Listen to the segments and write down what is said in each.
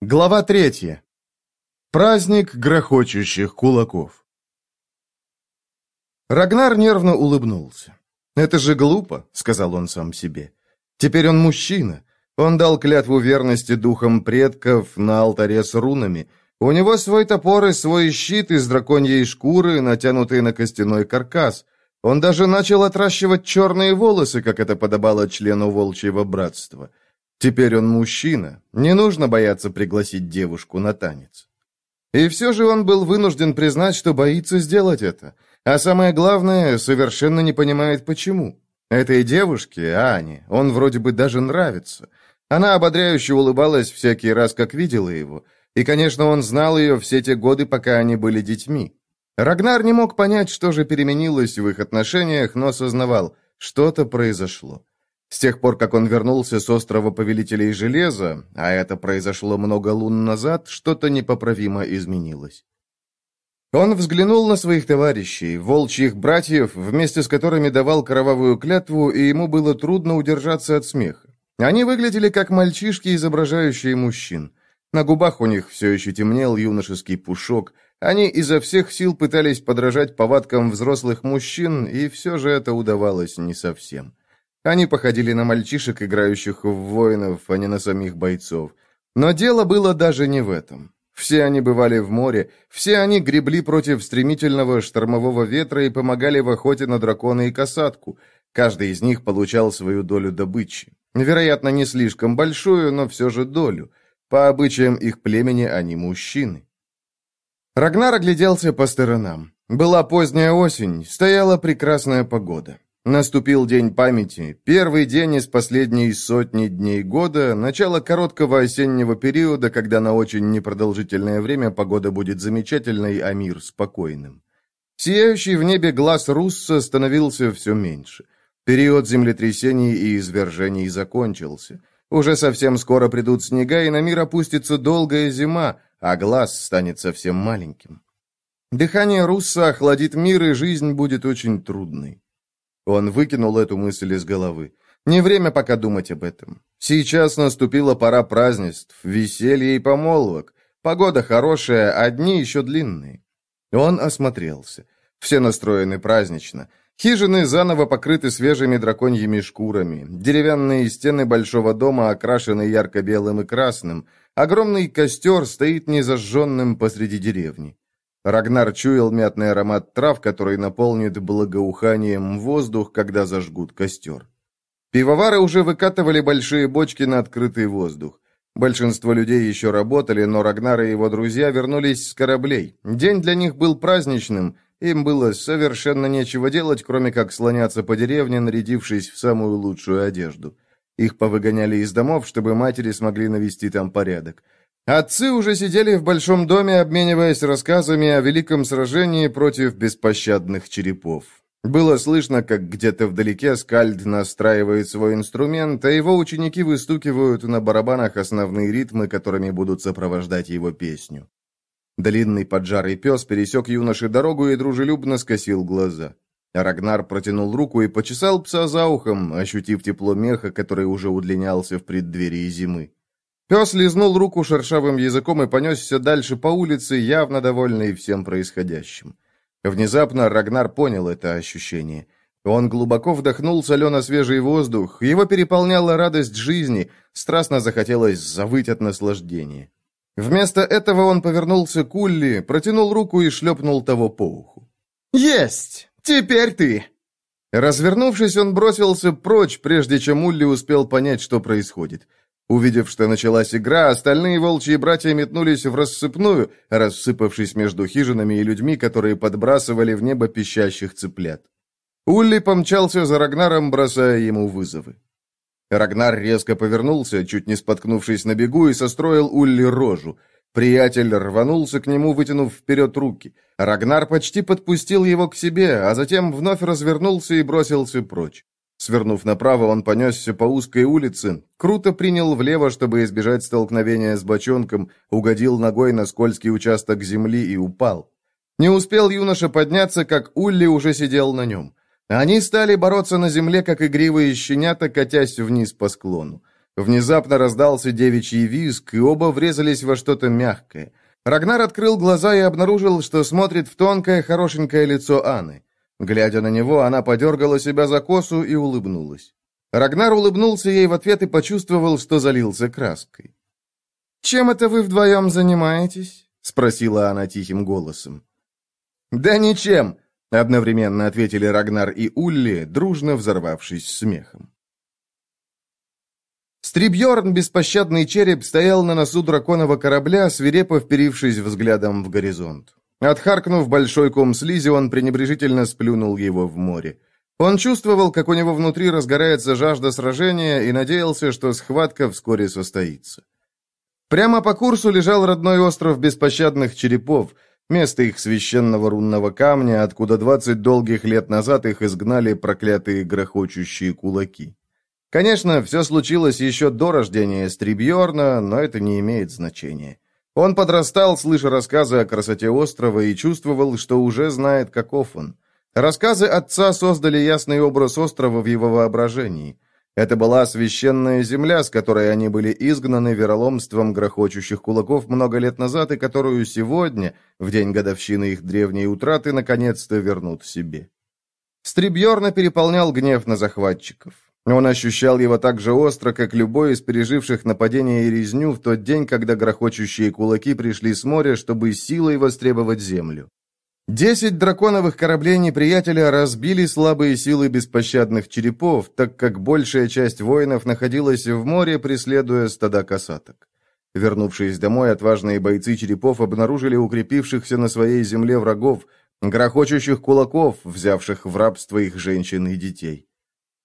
Глава третья. Праздник грохочущих кулаков. Рагнар нервно улыбнулся. «Это же глупо», — сказал он сам себе. «Теперь он мужчина. Он дал клятву верности духам предков на алтаре с рунами. У него свой топор и свой щит из драконьей шкуры, натянутый на костяной каркас. Он даже начал отращивать черные волосы, как это подобало члену волчьего братства. Теперь он мужчина. Не нужно бояться пригласить девушку на танец. И все же он был вынужден признать, что боится сделать это. А самое главное, совершенно не понимает, почему. Этой девушке, Ане, он вроде бы даже нравится. Она ободряюще улыбалась всякий раз, как видела его. И, конечно, он знал ее все те годы, пока они были детьми. Рагнар не мог понять, что же переменилось в их отношениях, но сознавал, что-то произошло. С тех пор, как он вернулся с острова Повелителей Железа, а это произошло много лун назад, что-то непоправимо изменилось. Он взглянул на своих товарищей, волчьих братьев, вместе с которыми давал кровавую клятву, и ему было трудно удержаться от смеха. Они выглядели как мальчишки, изображающие мужчин. На губах у них все еще темнел юношеский пушок. Они изо всех сил пытались подражать повадкам взрослых мужчин, и все же это удавалось не совсем. Они походили на мальчишек, играющих в воинов, а не на самих бойцов. Но дело было даже не в этом. Все они бывали в море, все они гребли против стремительного штормового ветра и помогали в охоте на дракона и касатку. Каждый из них получал свою долю добычи. Вероятно, не слишком большую, но все же долю. По обычаям их племени они мужчины. Рагнар огляделся по сторонам. Была поздняя осень, стояла прекрасная погода. Наступил день памяти, первый день из последней сотни дней года, начало короткого осеннего периода, когда на очень непродолжительное время погода будет замечательной, а мир спокойным. Сияющий в небе глаз Русса становился все меньше. Период землетрясений и извержений закончился. Уже совсем скоро придут снега, и на мир опустится долгая зима, а глаз станет совсем маленьким. Дыхание Русса охладит мир, и жизнь будет очень трудной. Он выкинул эту мысль из головы. Не время пока думать об этом. Сейчас наступила пора празднеств, веселья и помолвок. Погода хорошая, а дни еще длинные. Он осмотрелся. Все настроены празднично. Хижины заново покрыты свежими драконьими шкурами. Деревянные стены большого дома окрашены ярко-белым и красным. Огромный костер стоит незажженным посреди деревни. Рагнар чуял мятный аромат трав, который наполнит благоуханием воздух, когда зажгут костер. Пивовары уже выкатывали большие бочки на открытый воздух. Большинство людей еще работали, но Рагнар и его друзья вернулись с кораблей. День для них был праздничным, им было совершенно нечего делать, кроме как слоняться по деревне, нарядившись в самую лучшую одежду. Их повыгоняли из домов, чтобы матери смогли навести там порядок. Отцы уже сидели в большом доме, обмениваясь рассказами о великом сражении против беспощадных черепов. Было слышно, как где-то вдалеке Скальд настраивает свой инструмент, а его ученики выстукивают на барабанах основные ритмы, которыми будут сопровождать его песню. Длинный поджарый пес пересек юноше дорогу и дружелюбно скосил глаза. Рагнар протянул руку и почесал пса за ухом, ощутив тепло меха, который уже удлинялся в преддверии зимы. Пес лизнул руку шершавым языком и понесся дальше по улице, явно довольный всем происходящим. Внезапно Рагнар понял это ощущение. Он глубоко вдохнул солено-свежий воздух, его переполняла радость жизни, страстно захотелось завыть от наслаждения. Вместо этого он повернулся к Улли, протянул руку и шлепнул того по уху. «Есть! Теперь ты!» Развернувшись, он бросился прочь, прежде чем Улли успел понять, что происходит. Увидев, что началась игра, остальные волчьи братья метнулись в рассыпную, рассыпавшись между хижинами и людьми, которые подбрасывали в небо пищащих цыплят. Улли помчался за Рагнаром, бросая ему вызовы. Рагнар резко повернулся, чуть не споткнувшись на бегу, и состроил Улли рожу. Приятель рванулся к нему, вытянув вперед руки. Рагнар почти подпустил его к себе, а затем вновь развернулся и бросился прочь. Свернув направо, он понесся по узкой улице, круто принял влево, чтобы избежать столкновения с бочонком, угодил ногой на скользкий участок земли и упал. Не успел юноша подняться, как Улли уже сидел на нем. Они стали бороться на земле, как игривые щенята, катясь вниз по склону. Внезапно раздался девичий визг, и оба врезались во что-то мягкое. Рагнар открыл глаза и обнаружил, что смотрит в тонкое, хорошенькое лицо Анны. Глядя на него, она подергала себя за косу и улыбнулась. Рагнар улыбнулся ей в ответ и почувствовал, что залился краской. «Чем это вы вдвоем занимаетесь?» — спросила она тихим голосом. «Да ничем!» — одновременно ответили Рагнар и Улли, дружно взорвавшись смехом. Стрибьерн, беспощадный череп, стоял на носу драконового корабля, свирепо вперившись взглядом в горизонт. Отхаркнув большой ком слизи, он пренебрежительно сплюнул его в море. Он чувствовал, как у него внутри разгорается жажда сражения и надеялся, что схватка вскоре состоится. Прямо по курсу лежал родной остров беспощадных черепов, место их священного рунного камня, откуда двадцать долгих лет назад их изгнали проклятые грохочущие кулаки. Конечно, все случилось еще до рождения Стрибьорна, но это не имеет значения. Он подрастал, слыша рассказы о красоте острова, и чувствовал, что уже знает, каков он. Рассказы отца создали ясный образ острова в его воображении. Это была священная земля, с которой они были изгнаны вероломством грохочущих кулаков много лет назад, и которую сегодня, в день годовщины их древней утраты, наконец-то вернут себе. Стрибьерна переполнял гнев на захватчиков. Он ощущал его так же остро, как любой из переживших нападение и резню в тот день, когда грохочущие кулаки пришли с моря, чтобы силой востребовать землю. Десять драконовых кораблей неприятеля разбили слабые силы беспощадных черепов, так как большая часть воинов находилась в море, преследуя стада касаток. Вернувшись домой, отважные бойцы черепов обнаружили укрепившихся на своей земле врагов, грохочущих кулаков, взявших в рабство их женщин и детей.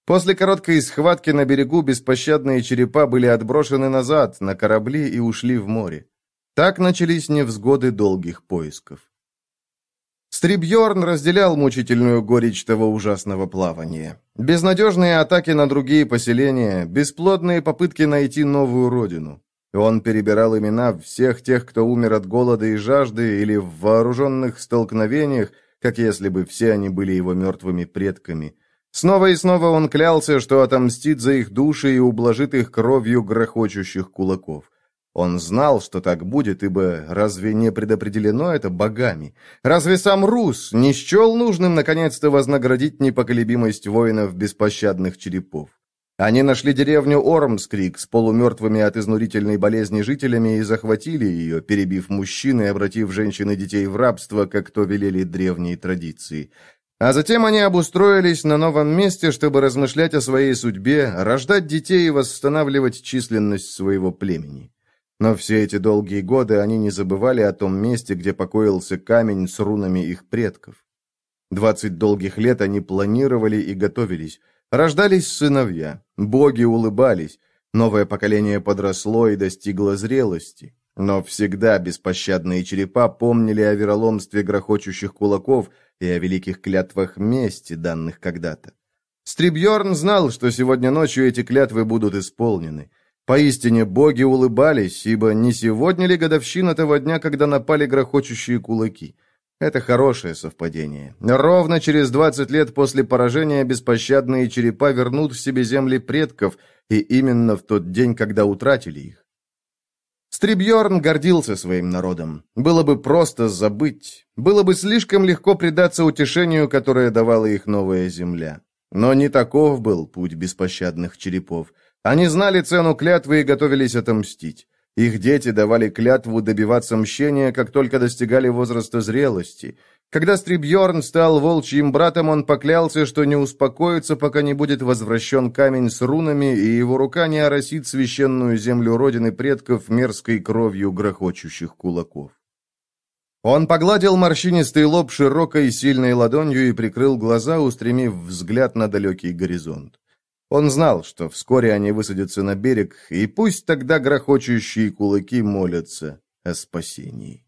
После короткой схватки на берегу беспощадные черепа были отброшены назад, на корабли и ушли в море. Так начались невзгоды долгих поисков. Стрибьорн разделял мучительную горечь того ужасного плавания. Безнадежные атаки на другие поселения, бесплодные попытки найти новую родину. Он перебирал имена всех тех, кто умер от голода и жажды или в вооруженных столкновениях, как если бы все они были его мертвыми предками – Снова и снова он клялся, что отомстит за их души и ублажит их кровью грохочущих кулаков. Он знал, что так будет, ибо разве не предопределено это богами? Разве сам Рус не счел нужным наконец-то вознаградить непоколебимость воинов беспощадных черепов? Они нашли деревню Ормскрик с полумертвыми от изнурительной болезни жителями и захватили ее, перебив мужчин и обратив женщин и детей в рабство, как то велели древние традиции. А затем они обустроились на новом месте, чтобы размышлять о своей судьбе, рождать детей и восстанавливать численность своего племени. Но все эти долгие годы они не забывали о том месте, где покоился камень с рунами их предков. Двадцать долгих лет они планировали и готовились. Рождались сыновья, боги улыбались, новое поколение подросло и достигло зрелости. Но всегда беспощадные черепа помнили о вероломстве грохочущих кулаков – и о великих клятвах мести, данных когда-то. Стрибьерн знал, что сегодня ночью эти клятвы будут исполнены. Поистине боги улыбались, ибо не сегодня ли годовщина того дня, когда напали грохочущие кулаки? Это хорошее совпадение. Ровно через 20 лет после поражения беспощадные черепа вернут в себе земли предков, и именно в тот день, когда утратили их. Стрибьорн гордился своим народом. Было бы просто забыть. Было бы слишком легко предаться утешению, которое давала их новая земля. Но не таков был путь беспощадных черепов. Они знали цену клятвы и готовились отомстить. Их дети давали клятву добиваться мщения, как только достигали возраста зрелости – когда Стрибьорн стал волчьим братом, он поклялся, что не успокоится, пока не будет возвращен камень с рунами, и его рука не оросит священную землю родины предков мерзкой кровью грохочущих кулаков. Он погладил морщинистый лоб широкой сильной ладонью и прикрыл глаза, устремив взгляд на далекий горизонт. Он знал, что вскоре они высадятся на берег, и пусть тогда грохочущие кулаки молятся о спасении.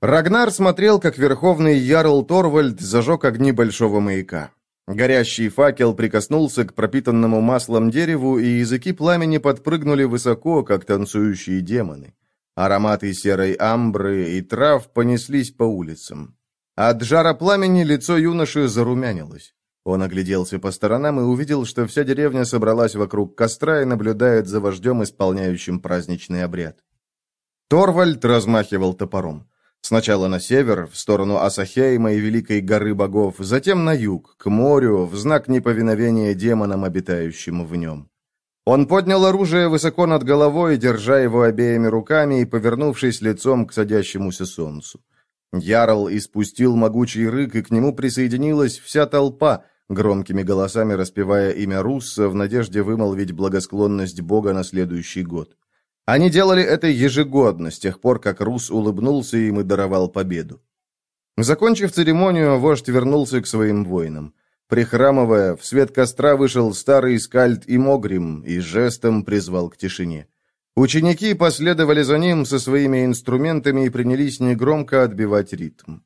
Рагнар смотрел, как верховный ярл Торвальд зажег огни большого маяка. Горящий факел прикоснулся к пропитанному маслом дереву, и языки пламени подпрыгнули высоко, как танцующие демоны. Ароматы серой амбры и трав понеслись по улицам. От жара пламени лицо юноши зарумянилось. Он огляделся по сторонам и увидел, что вся деревня собралась вокруг костра и наблюдает за вождем, исполняющим праздничный обряд. Торвальд размахивал топором. Сначала на север, в сторону Асахейма и Великой горы богов, затем на юг, к морю, в знак неповиновения демонам, обитающим в нем. Он поднял оружие высоко над головой, держа его обеими руками и повернувшись лицом к садящемуся солнцу. Ярл испустил могучий рык, и к нему присоединилась вся толпа, громкими голосами распевая имя Русса в надежде вымолвить благосклонность Бога на следующий год. Они делали это ежегодно, с тех пор, как Рус улыбнулся им и даровал победу. Закончив церемонию, вождь вернулся к своим воинам. Прихрамывая, в свет костра вышел старый скальд и Могрим и жестом призвал к тишине. Ученики последовали за ним со своими инструментами и принялись негромко отбивать ритм.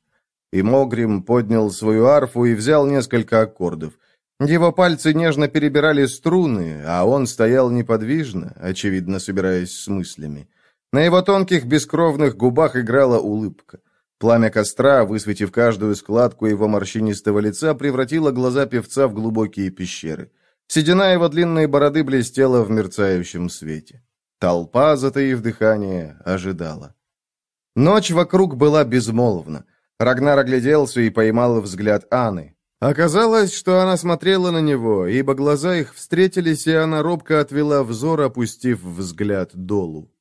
И Могрим поднял свою арфу и взял несколько аккордов. Его пальцы нежно перебирали струны, а он стоял неподвижно, очевидно, собираясь с мыслями. На его тонких бескровных губах играла улыбка. Пламя костра, высветив каждую складку его морщинистого лица, превратило глаза певца в глубокие пещеры. Седина его длинной бороды блестела в мерцающем свете. Толпа, затаив дыхание, ожидала. Ночь вокруг была безмолвна. Рагнар огляделся и поймал взгляд Анны. Оказалось, что она смотрела на него, ибо глаза их встретились, и она робко отвела взор, опустив взгляд долу.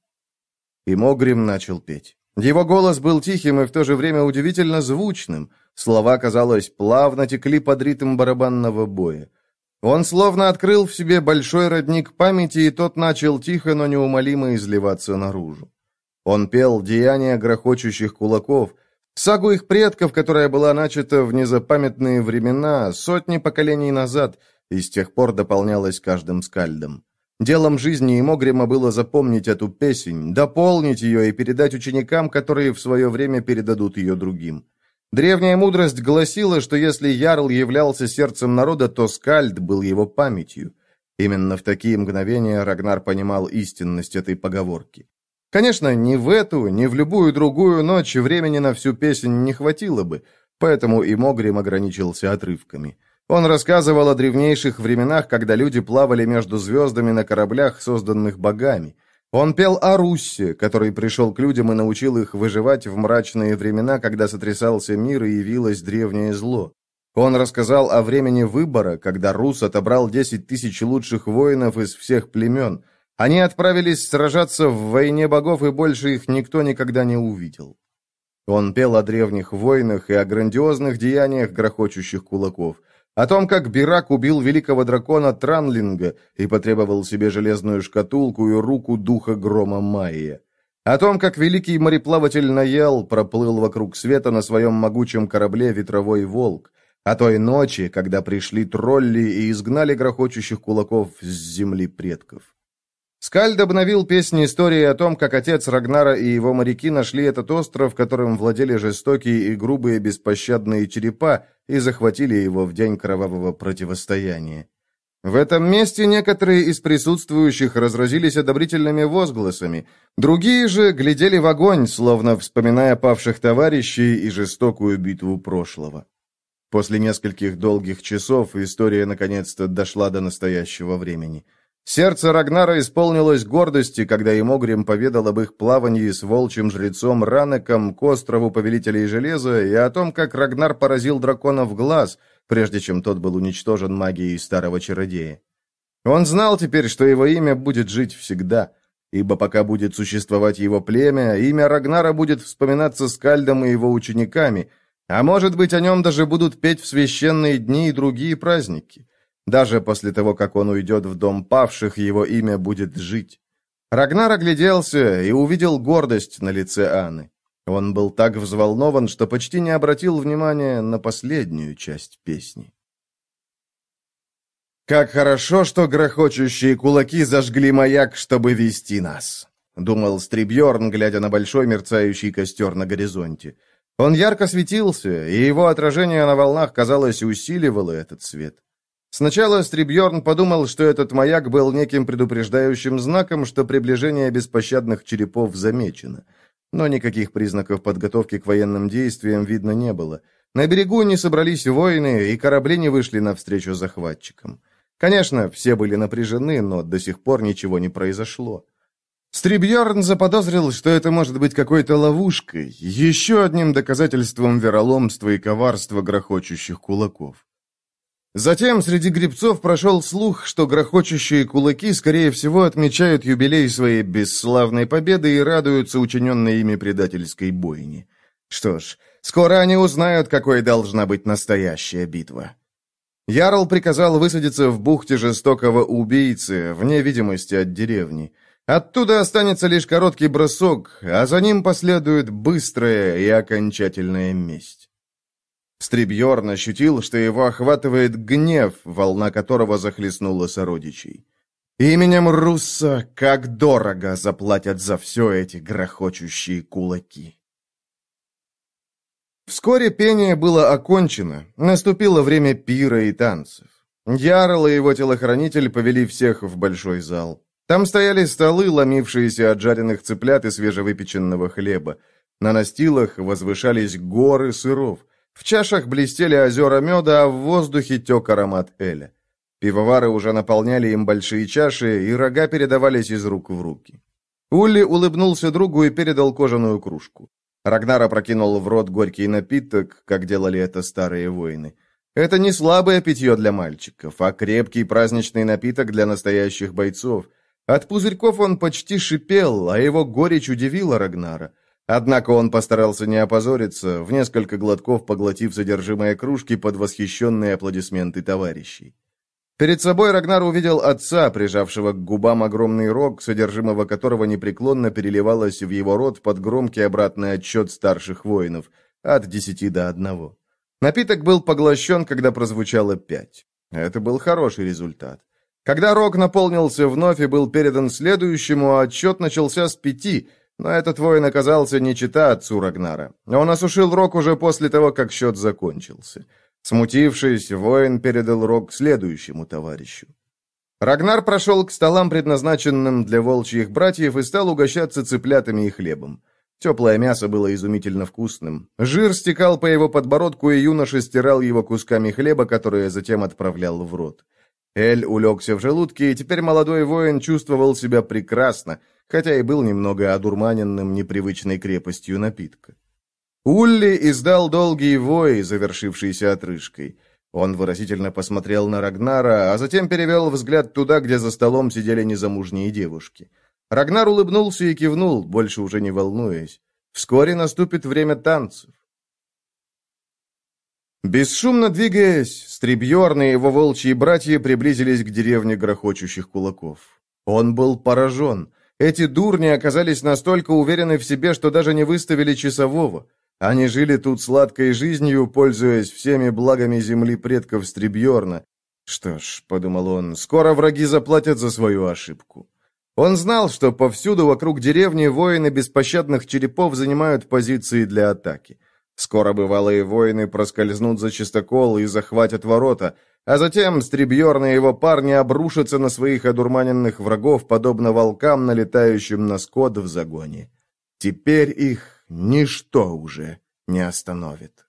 И Могрим начал петь. Его голос был тихим и в то же время удивительно звучным. Слова, казалось, плавно текли под ритм барабанного боя. Он словно открыл в себе большой родник памяти, и тот начал тихо, но неумолимо изливаться наружу. Он пел деяния грохочущих кулаков, Сагу их предков, которая была начата в незапамятные времена, сотни поколений назад, и с тех пор дополнялась каждым скальдом. Делом жизни и Могрима было запомнить эту песень, дополнить ее и передать ученикам, которые в свое время передадут ее другим. Древняя мудрость гласила, что если Ярл являлся сердцем народа, то Скальд был его памятью. Именно в такие мгновения Рагнар понимал истинность этой поговорки. Конечно, ни в эту, ни в любую другую ночь времени на всю песнь не хватило бы, поэтому и Могрим ограничился отрывками. Он рассказывал о древнейших временах, когда люди плавали между звездами на кораблях, созданных богами. Он пел о Руссе, который пришел к людям и научил их выживать в мрачные времена, когда сотрясался мир и явилось древнее зло. Он рассказал о времени выбора, когда Рус отобрал 10 тысяч лучших воинов из всех племен – они отправились сражаться в войне богов, и больше их никто никогда не увидел. Он пел о древних войнах и о грандиозных деяниях грохочущих кулаков, о том, как Бирак убил великого дракона Транлинга и потребовал себе железную шкатулку и руку духа грома Майя, о том, как великий мореплаватель Наял проплыл вокруг света на своем могучем корабле «Ветровой волк», о той ночи, когда пришли тролли и изгнали грохочущих кулаков с земли предков. Скальд обновил песни истории о том, как отец Рагнара и его моряки нашли этот остров, которым владели жестокие и грубые беспощадные черепа, и захватили его в день кровавого противостояния. В этом месте некоторые из присутствующих разразились одобрительными возгласами, другие же глядели в огонь, словно вспоминая павших товарищей и жестокую битву прошлого. После нескольких долгих часов история наконец-то дошла до настоящего времени – Сердце Рагнара исполнилось гордости, когда Имогрим поведал об их плавании с волчьим жрецом Ранеком к острову Повелителей Железа и о том, как Рагнар поразил дракона в глаз, прежде чем тот был уничтожен магией старого чародея. Он знал теперь, что его имя будет жить всегда, ибо пока будет существовать его племя, имя Рагнара будет вспоминаться Скальдом и его учениками, а может быть, о нем даже будут петь в священные дни и другие праздники. Даже после того, как он уйдет в дом павших, его имя будет жить. Рагнар огляделся и увидел гордость на лице Анны. Он был так взволнован, что почти не обратил внимания на последнюю часть песни. «Как хорошо, что грохочущие кулаки зажгли маяк, чтобы вести нас», — думал Стрибьерн, глядя на большой мерцающий костер на горизонте. Он ярко светился, и его отражение на волнах, казалось, усиливало этот свет. Сначала Стрибьерн подумал, что этот маяк был неким предупреждающим знаком, что приближение беспощадных черепов замечено. Но никаких признаков подготовки к военным действиям видно не было. На берегу не собрались воины, и корабли не вышли навстречу захватчикам. Конечно, все были напряжены, но до сих пор ничего не произошло. Стрибьерн заподозрил, что это может быть какой-то ловушкой, еще одним доказательством вероломства и коварства грохочущих кулаков. Затем среди гребцов прошел слух, что грохочущие кулаки, скорее всего, отмечают юбилей своей бесславной победы и радуются учиненной ими предательской бойне. Что ж, скоро они узнают, какой должна быть настоящая битва. Ярл приказал высадиться в бухте жестокого убийцы, вне видимости от деревни. Оттуда останется лишь короткий бросок, а за ним последует быстрая и окончательная месть. Стрибьерн ощутил, что его охватывает гнев, волна которого захлестнула сородичей. Именем Русса как дорого заплатят за все эти грохочущие кулаки. Вскоре пение было окончено, наступило время пира и танцев. Ярл и его телохранитель повели всех в большой зал. Там стояли столы, ломившиеся от жареных цыплят и свежевыпеченного хлеба. На настилах возвышались горы сыров. В чашах блестели озера меда, а в воздухе тек аромат эля. Пивовары уже наполняли им большие чаши, и рога передавались из рук в руки. Улли улыбнулся другу и передал кожаную кружку. Рагнар опрокинул в рот горький напиток, как делали это старые воины. Это не слабое питье для мальчиков, а крепкий праздничный напиток для настоящих бойцов – от пузырьков он почти шипел, а его горечь удивила Рагнара. Однако он постарался не опозориться, в несколько глотков поглотив содержимое кружки под восхищенные аплодисменты товарищей. Перед собой Рагнар увидел отца, прижавшего к губам огромный рог, содержимого которого непреклонно переливалось в его рот под громкий обратный отчет старших воинов, от десяти до одного. Напиток был поглощен, когда прозвучало пять. Это был хороший результат. Когда рог наполнился вновь и был передан следующему, отчет начался с пяти, но этот воин оказался не чита отцу Рагнара. Он осушил рог уже после того, как счет закончился. Смутившись, воин передал рог следующему товарищу. Рагнар прошел к столам, предназначенным для волчьих братьев, и стал угощаться цыплятами и хлебом. Теплое мясо было изумительно вкусным. Жир стекал по его подбородку, и юноша стирал его кусками хлеба, которые затем отправлял в рот. Эль улегся в желудке, и теперь молодой воин чувствовал себя прекрасно, хотя и был немного одурманенным непривычной крепостью напитка. Улли издал долгий вой, завершившийся отрыжкой. Он выразительно посмотрел на Рагнара, а затем перевел взгляд туда, где за столом сидели незамужние девушки. Рагнар улыбнулся и кивнул, больше уже не волнуясь. Вскоре наступит время танцев. Бесшумно двигаясь, Стребьерн и его волчьи братья приблизились к деревне грохочущих кулаков. Он был поражен. Эти дурни оказались настолько уверены в себе, что даже не выставили часового. Они жили тут сладкой жизнью, пользуясь всеми благами земли предков Стребьерна. Что ж, подумал он, скоро враги заплатят за свою ошибку. Он знал, что повсюду вокруг деревни воины беспощадных черепов занимают позиции для атаки. Скоро бывалые воины проскользнут за чистокол и захватят ворота, а затем Стребьерн и его парни обрушатся на своих одурманенных врагов, подобно волкам, налетающим на скот в загоне. Теперь их ничто уже не остановит.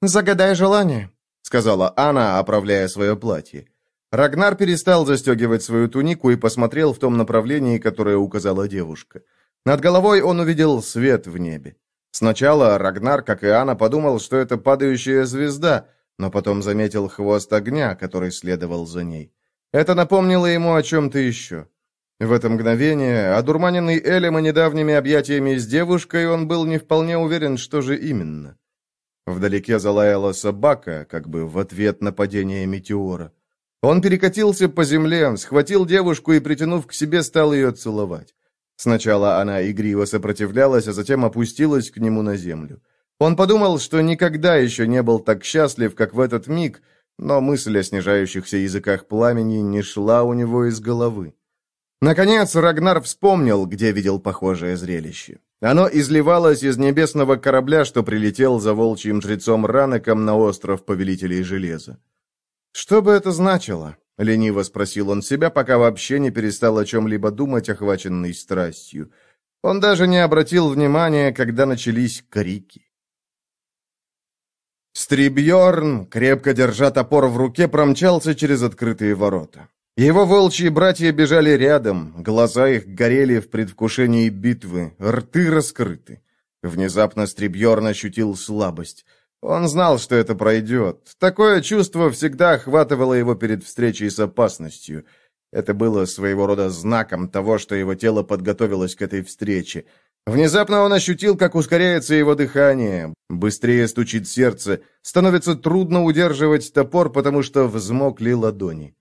«Загадай желание», — сказала Анна, оправляя свое платье. Рагнар перестал застегивать свою тунику и посмотрел в том направлении, которое указала девушка. Над головой он увидел свет в небе. Сначала Рагнар, как и Анна, подумал, что это падающая звезда, но потом заметил хвост огня, который следовал за ней. Это напомнило ему о чем-то еще. В это мгновение, одурманенный Элем и недавними объятиями с девушкой, он был не вполне уверен, что же именно. Вдалеке залаяла собака, как бы в ответ на падение метеора. Он перекатился по земле, схватил девушку и, притянув к себе, стал ее целовать. Сначала она игриво сопротивлялась, а затем опустилась к нему на землю. Он подумал, что никогда еще не был так счастлив, как в этот миг, но мысль о снижающихся языках пламени не шла у него из головы. Наконец Рагнар вспомнил, где видел похожее зрелище. Оно изливалось из небесного корабля, что прилетел за волчьим жрецом Ранеком на остров Повелителей Железа. Что бы это значило? — лениво спросил он себя, пока вообще не перестал о чем-либо думать, охваченный страстью. Он даже не обратил внимания, когда начались крики. Стрибьерн, крепко держа топор в руке, промчался через открытые ворота. Его волчьи братья бежали рядом, глаза их горели в предвкушении битвы, рты раскрыты. Внезапно Стрибьерн ощутил слабость. Он знал, что это пройдет. Такое чувство всегда охватывало его перед встречей с опасностью. Это было своего рода знаком того, что его тело подготовилось к этой встрече. Внезапно он ощутил, как ускоряется его дыхание, быстрее стучит сердце, становится трудно удерживать топор, потому что взмокли ладони.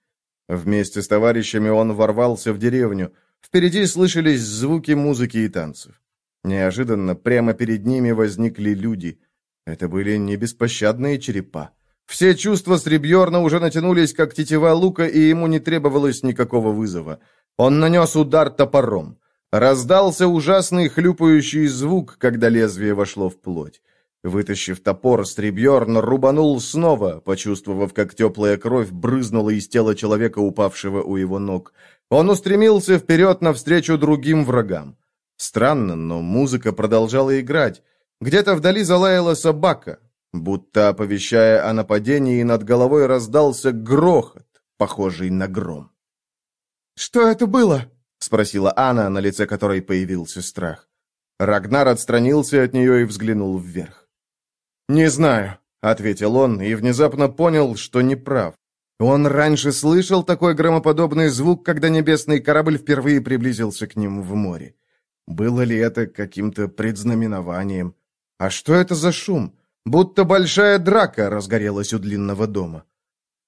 Вместе с товарищами он ворвался в деревню. Впереди слышались звуки музыки и танцев. Неожиданно прямо перед ними возникли люди. Это были не беспощадные черепа. Все чувства Сребьерна уже натянулись, как тетива лука, и ему не требовалось никакого вызова. Он нанес удар топором. Раздался ужасный хлюпающий звук, когда лезвие вошло в плоть. Вытащив топор, Стрибьерн рубанул снова, почувствовав, как теплая кровь брызнула из тела человека, упавшего у его ног. Он устремился вперед навстречу другим врагам. Странно, но музыка продолжала играть. Где-то вдали залаяла собака. Будто оповещая о нападении, над головой раздался грохот, похожий на гром. «Что это было?» — спросила Анна, на лице которой появился страх. Рагнар отстранился от нее и взглянул вверх. «Не знаю», — ответил он, и внезапно понял, что не прав. Он раньше слышал такой громоподобный звук, когда небесный корабль впервые приблизился к ним в море. Было ли это каким-то предзнаменованием? А что это за шум? Будто большая драка разгорелась у длинного дома.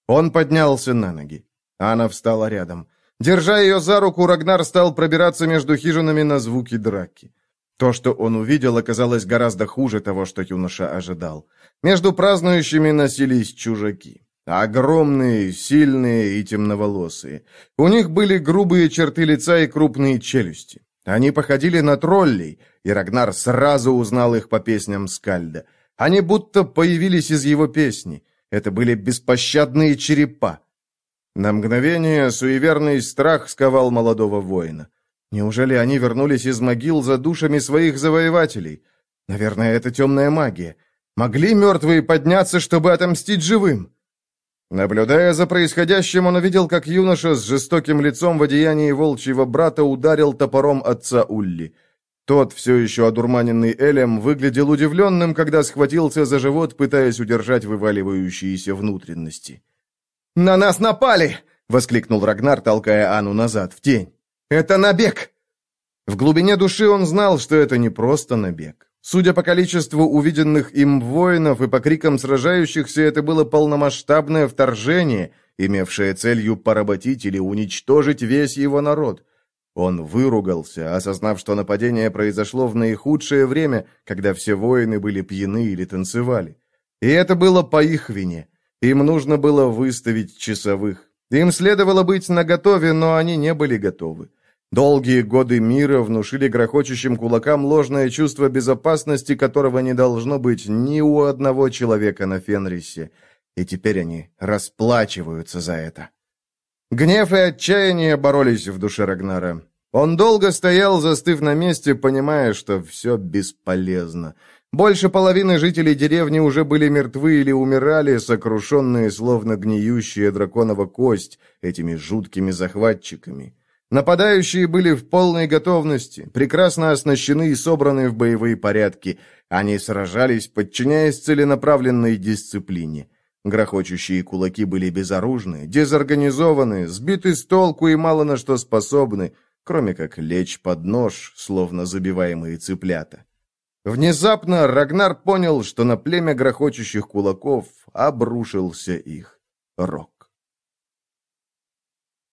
Он поднялся на ноги. Анна встала рядом. Держа ее за руку, Рагнар стал пробираться между хижинами на звуки драки. То, что он увидел, оказалось гораздо хуже того, что юноша ожидал. Между празднующими носились чужаки. Огромные, сильные и темноволосые. У них были грубые черты лица и крупные челюсти. Они походили на троллей, и Рагнар сразу узнал их по песням Скальда. Они будто появились из его песни. Это были беспощадные черепа. На мгновение суеверный страх сковал молодого воина. Неужели они вернулись из могил за душами своих завоевателей? Наверное, это темная магия. Могли мертвые подняться, чтобы отомстить живым? Наблюдая за происходящим, он увидел, как юноша с жестоким лицом в одеянии волчьего брата ударил топором отца Улли. Тот, все еще одурманенный Элем, выглядел удивленным, когда схватился за живот, пытаясь удержать вываливающиеся внутренности. «На нас напали!» — воскликнул Рагнар, толкая Анну назад, в тень. «Это набег!» В глубине души он знал, что это не просто набег. Судя по количеству увиденных им воинов и по крикам сражающихся, это было полномасштабное вторжение, имевшее целью поработить или уничтожить весь его народ. Он выругался, осознав, что нападение произошло в наихудшее время, когда все воины были пьяны или танцевали. И это было по их вине. Им нужно было выставить часовых. Им следовало быть наготове, но они не были готовы. Долгие годы мира внушили грохочущим кулакам ложное чувство безопасности, которого не должно быть ни у одного человека на Фенрисе. И теперь они расплачиваются за это. Гнев и отчаяние боролись в душе Рагнара. Он долго стоял, застыв на месте, понимая, что все бесполезно. Больше половины жителей деревни уже были мертвы или умирали, сокрушенные, словно гниющая драконова кость, этими жуткими захватчиками. Нападающие были в полной готовности, прекрасно оснащены и собраны в боевые порядки. Они сражались, подчиняясь целенаправленной дисциплине. Грохочущие кулаки были безоружны, дезорганизованы, сбиты с толку и мало на что способны, кроме как лечь под нож, словно забиваемые цыплята. Внезапно Рагнар понял, что на племя грохочущих кулаков обрушился их рок.